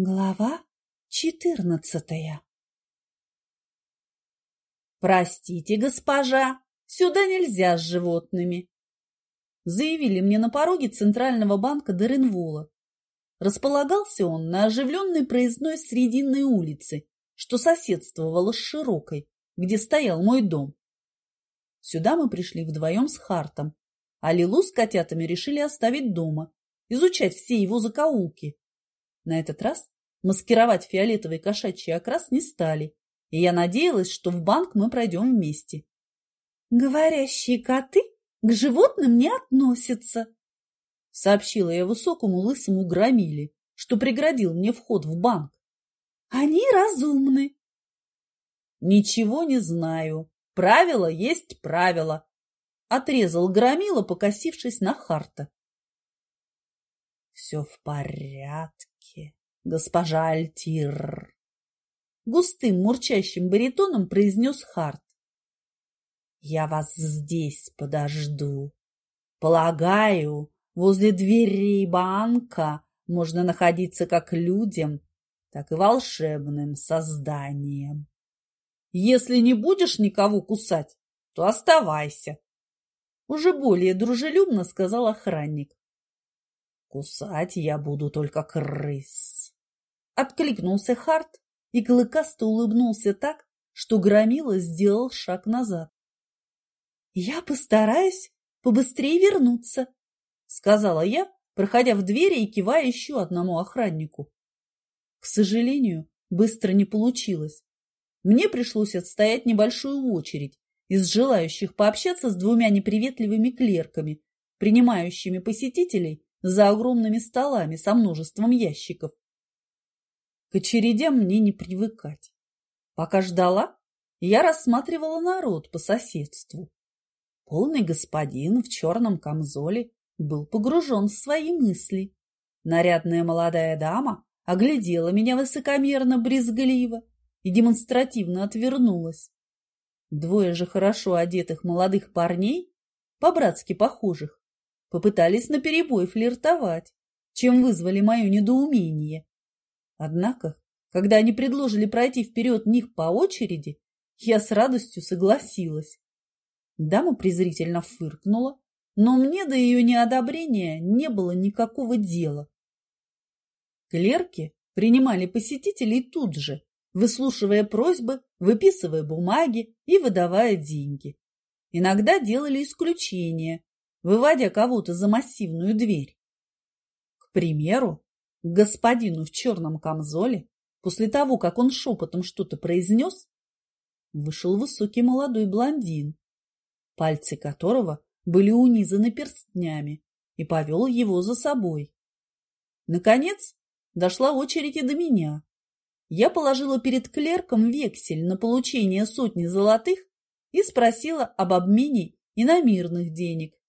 Глава четырнадцатая «Простите, госпожа, сюда нельзя с животными», заявили мне на пороге Центрального банка Деренвола. Располагался он на оживленной проездной Срединной улице, что соседствовало с Широкой, где стоял мой дом. Сюда мы пришли вдвоем с Хартом, а Лилу с котятами решили оставить дома, изучать все его закоулки, на этот раз маскировать фиолетовый кошачий окрас не стали, и я надеялась, что в банк мы пройдем вместе. «Говорящие коты к животным не относятся», — сообщила я высокому лысому громиле, что преградил мне вход в банк. «Они разумны». «Ничего не знаю. Правило есть правило», — отрезал громила, покосившись на Харта. «Все в порядке госпожа Альтир. Густым мурчащим баритоном произнес Харт. Я вас здесь подожду. Полагаю, возле дверей банка можно находиться как людям, так и волшебным созданием. Если не будешь никого кусать, то оставайся. Уже более дружелюбно сказал охранник. Кусать я буду только крыс. Откликнулся Харт и клыкасто улыбнулся так, что Громила сделал шаг назад. «Я постараюсь побыстрее вернуться», — сказала я, проходя в двери и кивая еще одному охраннику. К сожалению, быстро не получилось. Мне пришлось отстоять небольшую очередь из желающих пообщаться с двумя неприветливыми клерками, принимающими посетителей за огромными столами со множеством ящиков. К очередям мне не привыкать. Пока ждала, я рассматривала народ по соседству. Полный господин в черном камзоле был погружен в свои мысли. Нарядная молодая дама оглядела меня высокомерно-брезгливо и демонстративно отвернулась. Двое же хорошо одетых молодых парней, по-братски похожих, попытались наперебой флиртовать, чем вызвали мое недоумение. Однако, когда они предложили пройти вперед них по очереди, я с радостью согласилась. Дама презрительно фыркнула, но мне до ее неодобрения не было никакого дела. Клерки принимали посетителей тут же, выслушивая просьбы, выписывая бумаги и выдавая деньги. Иногда делали исключения, выводя кого-то за массивную дверь. К примеру, господину в черном камзоле, после того, как он шепотом что-то произнес, вышел высокий молодой блондин, пальцы которого были унизаны перстнями, и повел его за собой. Наконец, дошла очередь и до меня. Я положила перед клерком вексель на получение сотни золотых и спросила об обмене иномирных денег.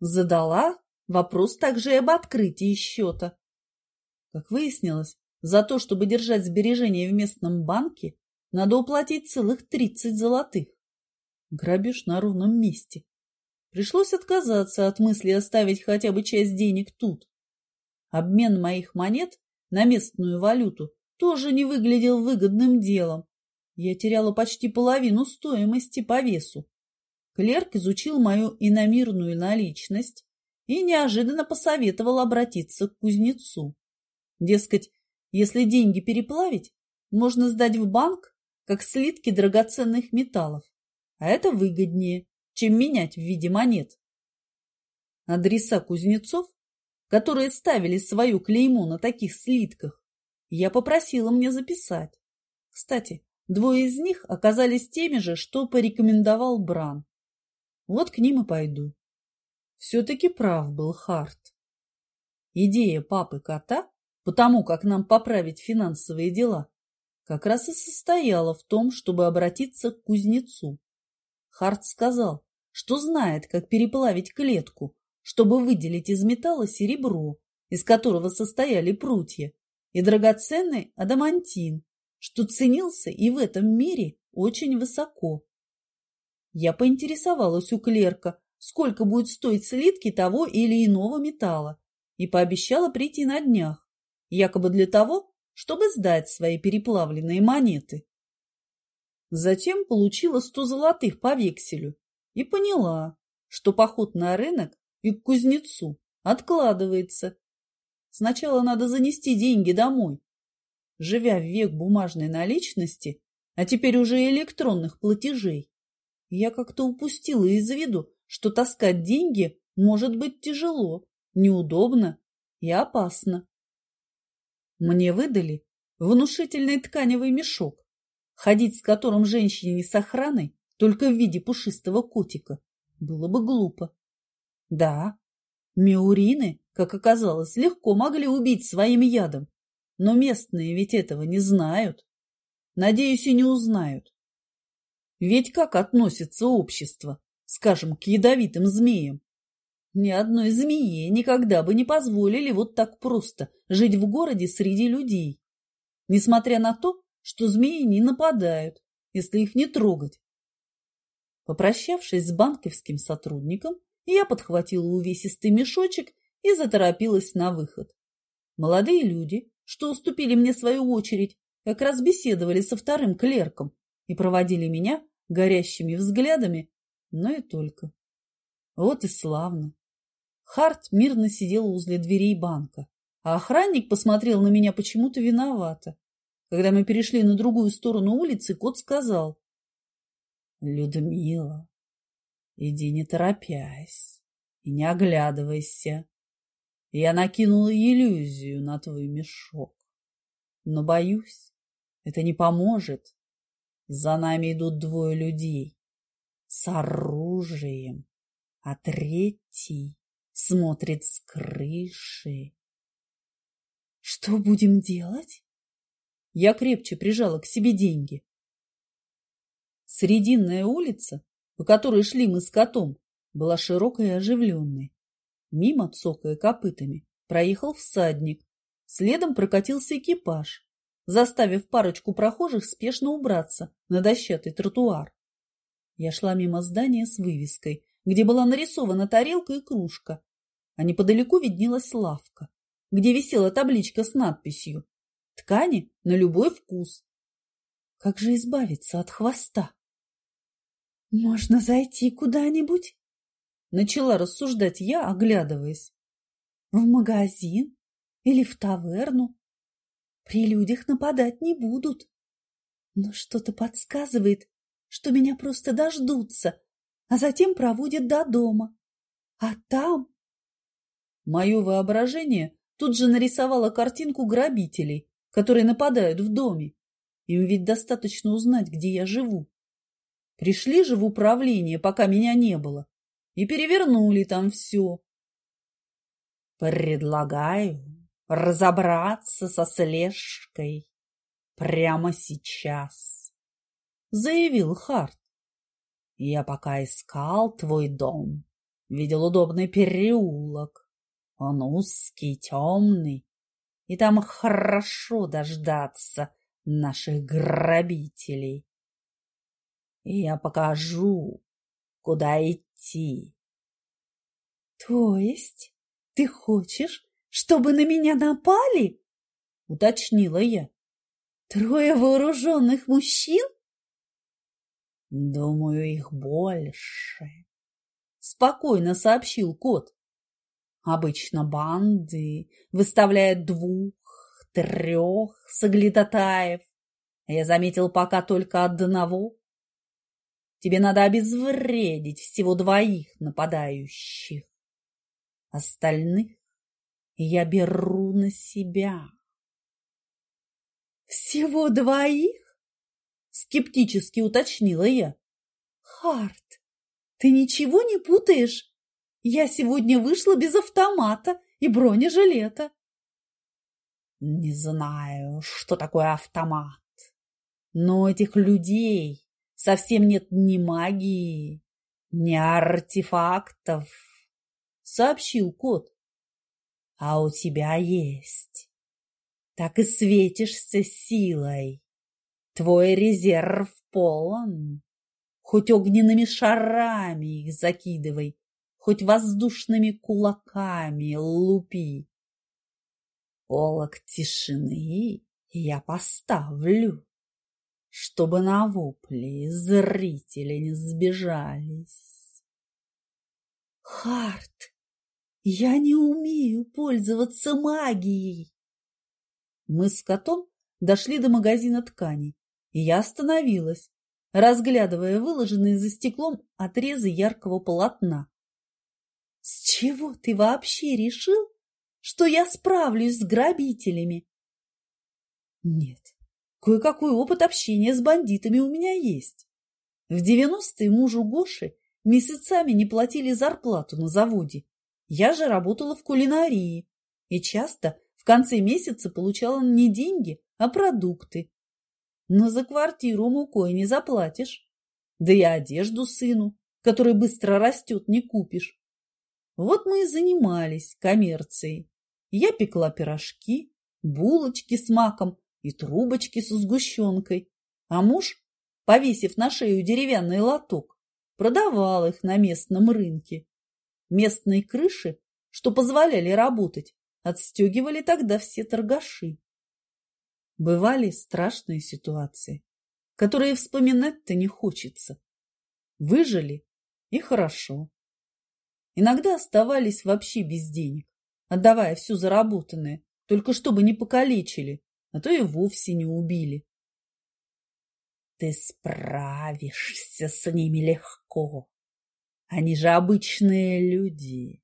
Задала вопрос также и об открытии счета. Как выяснилось, за то, чтобы держать сбережения в местном банке, надо уплатить целых тридцать золотых. Грабеж на ровном месте. Пришлось отказаться от мысли оставить хотя бы часть денег тут. Обмен моих монет на местную валюту тоже не выглядел выгодным делом. Я теряла почти половину стоимости по весу. Клерк изучил мою иномирную наличность и неожиданно посоветовал обратиться к кузнецу. Дескать, если деньги переплавить, можно сдать в банк, как слитки драгоценных металлов, а это выгоднее, чем менять в виде монет. Адреса кузнецов, которые ставили свою клеймо на таких слитках, я попросила мне записать. Кстати, двое из них оказались теми же, что порекомендовал Бран. Вот к ним и пойду. Все-таки прав был Харт. Идея папы кота, потому как нам поправить финансовые дела, как раз и состояла в том, чтобы обратиться к кузнецу. Харт сказал, что знает, как переплавить клетку, чтобы выделить из металла серебро, из которого состояли прутья, и драгоценный адамантин, что ценился и в этом мире очень высоко. Я поинтересовалась у клерка, сколько будет стоить слитки того или иного металла, и пообещала прийти на днях. якобы для того, чтобы сдать свои переплавленные монеты. Затем получила сто золотых по векселю и поняла, что поход на рынок и к кузнецу откладывается. Сначала надо занести деньги домой. Живя в век бумажной наличности, а теперь уже электронных платежей, я как-то упустила из виду, что таскать деньги может быть тяжело, неудобно и опасно. Мне выдали внушительный тканевый мешок, ходить с которым женщине с охраной только в виде пушистого котика было бы глупо. Да, миурины, как оказалось, легко могли убить своим ядом, но местные ведь этого не знают. Надеюсь, и не узнают. Ведь как относится общество, скажем, к ядовитым змеям? Ни одной змее никогда бы не позволили вот так просто жить в городе среди людей. Несмотря на то, что змеи не нападают, если их не трогать. Попрощавшись с банковским сотрудником, я подхватила увесистый мешочек и заторопилась на выход. Молодые люди, что уступили мне свою очередь, как раз беседовали со вторым клерком и проводили меня горящими взглядами, но и только. Вот и славно. Харт мирно сидел возле дверей банка, а охранник посмотрел на меня почему-то виновато. Когда мы перешли на другую сторону улицы, кот сказал. — Людмила, иди не торопясь и не оглядывайся. Я накинула иллюзию на твой мешок. Но, боюсь, это не поможет. За нами идут двое людей с оружием, а третий смотрит с крыши. Что будем делать? Я крепче прижала к себе деньги. Срединная улица, по которой шли мы с котом, была широкой и оживленной. Мимо, цокая копытами, проехал всадник. Следом прокатился экипаж, заставив парочку прохожих спешно убраться на дощатый тротуар. Я шла мимо здания с вывеской, где была нарисована тарелка и кружка, а неподалеку виднелась лавка, где висела табличка с надписью «Ткани на любой вкус». Как же избавиться от хвоста? «Можно зайти куда-нибудь?» Начала рассуждать я, оглядываясь. «В магазин или в таверну? При людях нападать не будут. Но что-то подсказывает, что меня просто дождутся, а затем проводят до дома. А там Мое воображение тут же нарисовало картинку грабителей, которые нападают в доме. Им ведь достаточно узнать, где я живу. Пришли же в управление, пока меня не было, и перевернули там все. Предлагаю разобраться со слежкой прямо сейчас, заявил Харт. Я пока искал твой дом, видел удобный переулок, он узкий, темный, и там хорошо дождаться наших грабителей. И я покажу, куда идти. То есть ты хочешь, чтобы на меня напали? Уточнила я. Трое вооруженных мужчин? Думаю, их больше. Спокойно сообщил кот. Обычно банды выставляют двух, трех соглядатаев. Я заметил пока только одного. Тебе надо обезвредить всего двоих нападающих. Остальных я беру на себя. Всего двоих? Скептически уточнила я. Харт, ты ничего не путаешь? Я сегодня вышла без автомата и бронежилета. Не знаю, что такое автомат, но этих людей совсем нет ни магии, ни артефактов, сообщил кот. А у тебя есть. Так и светишься силой. Твой резерв полон. Хоть огненными шарами их закидывай, хоть воздушными кулаками лупи. Полок тишины я поставлю, чтобы на вопли зрители не сбежались. Харт, я не умею пользоваться магией. Мы с котом дошли до магазина тканей, и я остановилась, разглядывая выложенные за стеклом отрезы яркого полотна. С чего ты вообще решил, что я справлюсь с грабителями? Нет, кое-какой опыт общения с бандитами у меня есть. В девяностые мужу Гоши месяцами не платили зарплату на заводе. Я же работала в кулинарии и часто в конце месяца получала не деньги, а продукты. Но за квартиру мукой не заплатишь. Да и одежду сыну, который быстро растет, не купишь. Вот мы и занимались коммерцией. Я пекла пирожки, булочки с маком и трубочки со сгущенкой. А муж, повесив на шею деревянный лоток, продавал их на местном рынке. Местные крыши, что позволяли работать, отстегивали тогда все торгаши. Бывали страшные ситуации, которые вспоминать-то не хочется. Выжили и хорошо. Иногда оставались вообще без денег, отдавая все заработанное, только чтобы не покалечили, а то и вовсе не убили. Ты справишься с ними легко. Они же обычные люди.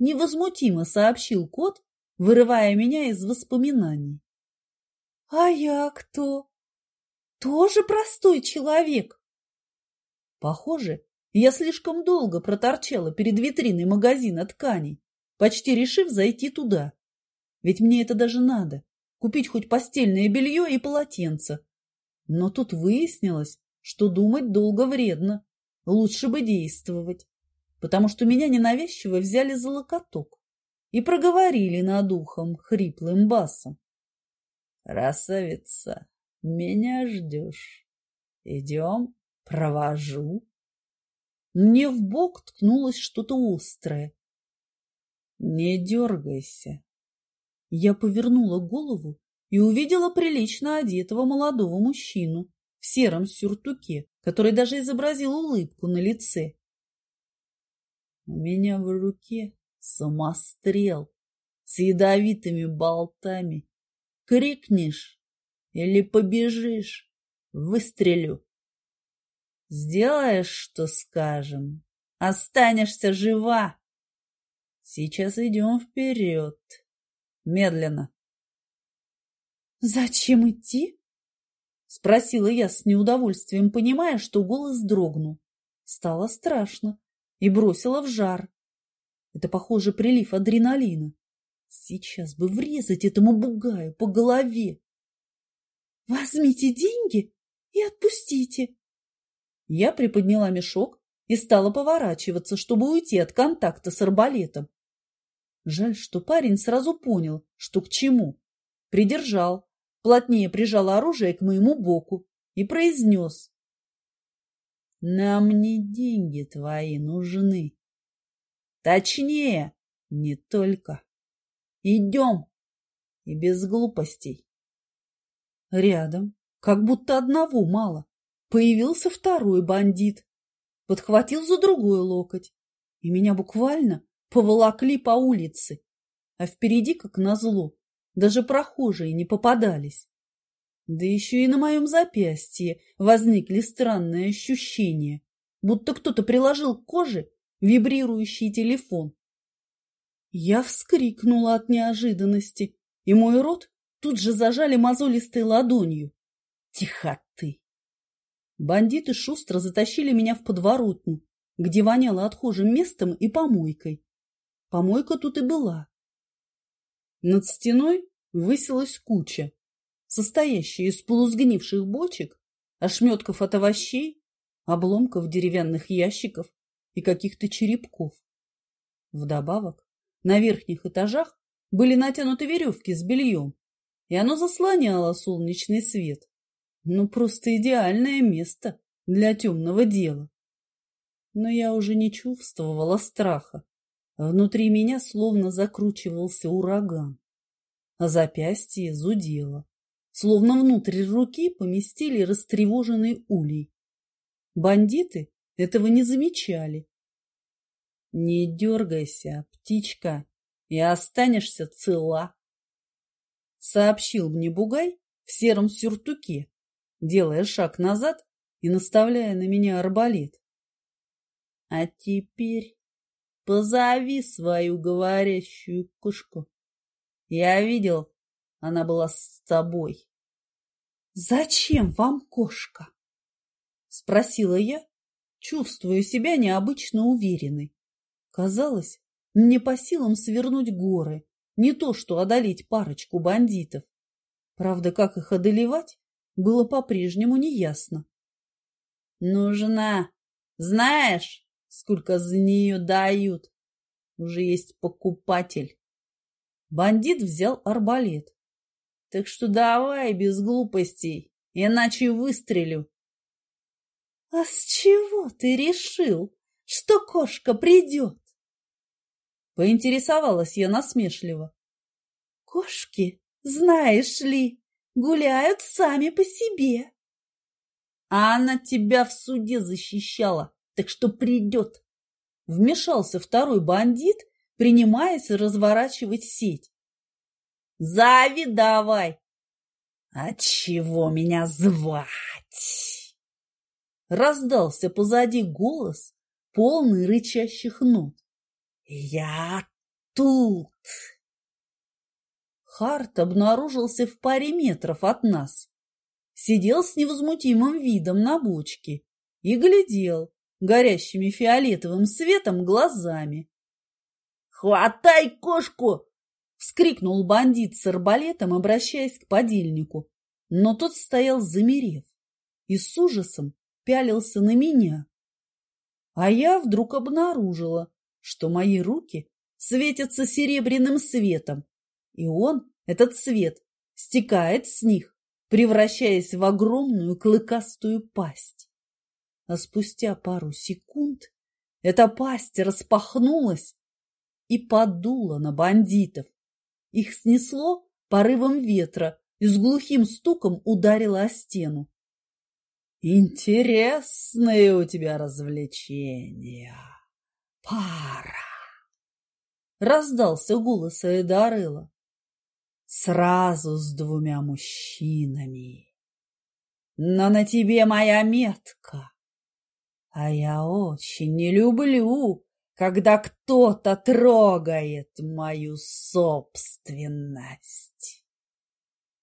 Невозмутимо сообщил кот, вырывая меня из воспоминаний. А я кто? Тоже простой человек. Похоже, я слишком долго проторчала перед витриной магазина тканей, почти решив зайти туда. Ведь мне это даже надо – купить хоть постельное белье и полотенце. Но тут выяснилось, что думать долго вредно, лучше бы действовать, потому что меня ненавязчиво взяли за локоток и проговорили над ухом хриплым басом. Красавица, меня ждешь. Идем, провожу. Мне в бок ткнулось что-то острое. Не дергайся. Я повернула голову и увидела прилично одетого молодого мужчину в сером сюртуке, который даже изобразил улыбку на лице. У меня в руке самострел с ядовитыми болтами Крикнешь или побежишь, выстрелю. Сделаешь, что скажем, останешься жива. Сейчас идем вперед. Медленно. Зачем идти? Спросила я с неудовольствием, понимая, что голос дрогнул. Стало страшно и бросила в жар. Это, похоже, прилив адреналина. Сейчас бы врезать этому бугаю по голове. Возьмите деньги и отпустите. Я приподняла мешок и стала поворачиваться, чтобы уйти от контакта с арбалетом. Жаль, что парень сразу понял, что к чему. Придержал, плотнее прижал оружие к моему боку и произнес. «Нам не деньги твои нужны. Точнее, не только». Идем. И без глупостей. Рядом, как будто одного мало, появился второй бандит. Подхватил за другой локоть. И меня буквально поволокли по улице. А впереди, как назло, даже прохожие не попадались. Да еще и на моем запястье возникли странные ощущения, будто кто-то приложил к коже вибрирующий телефон. Я вскрикнула от неожиданности, и мой рот тут же зажали мозолистой ладонью. Тихо ты! Бандиты шустро затащили меня в подворотню, где воняло отхожим местом и помойкой. Помойка тут и была. Над стеной высилась куча, состоящая из полусгнивших бочек, ошметков от овощей, обломков деревянных ящиков и каких-то черепков. Вдобавок на верхних этажах были натянуты веревки с бельем, и оно заслоняло солнечный свет. Ну, просто идеальное место для темного дела. Но я уже не чувствовала страха. Внутри меня словно закручивался ураган. а запястье зудело, словно внутрь руки поместили растревоженный улей. Бандиты этого не замечали. Не дергайся, птичка, и останешься цела, сообщил мне Бугай в сером сюртуке, делая шаг назад и наставляя на меня арбалет. А теперь позови свою говорящую кошку. Я видел, она была с тобой. Зачем вам кошка? Спросила я, чувствуя себя необычно уверенной. Казалось, мне по силам свернуть горы, не то что одолеть парочку бандитов. Правда, как их одолевать, было по-прежнему неясно. «Нужна. Знаешь, сколько за нее дают? Уже есть покупатель». Бандит взял арбалет. «Так что давай без глупостей, иначе выстрелю». «А с чего ты решил, что кошка придет?» Поинтересовалась я насмешливо. «Кошки, знаешь ли, гуляют сами по себе. А она тебя в суде защищала, так что придет. Вмешался второй бандит, принимаясь разворачивать сеть. Зови давай. А чего меня звать? Раздался позади голос, полный рычащих нот. Я тут. Харт обнаружился в паре метров от нас. Сидел с невозмутимым видом на бочке и глядел горящими фиолетовым светом глазами. «Хватай кошку!» — вскрикнул бандит с арбалетом, обращаясь к подельнику. Но тот стоял замерев и с ужасом пялился на меня. А я вдруг обнаружила, что мои руки светятся серебряным светом, и он, этот свет, стекает с них, превращаясь в огромную клыкастую пасть. А спустя пару секунд эта пасть распахнулась и подула на бандитов. Их снесло порывом ветра и с глухим стуком ударило о стену. «Интересные у тебя развлечения, пара!» Раздался голос Эдарыла сразу с двумя мужчинами. Но на тебе моя метка, а я очень не люблю, когда кто-то трогает мою собственность.